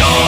on.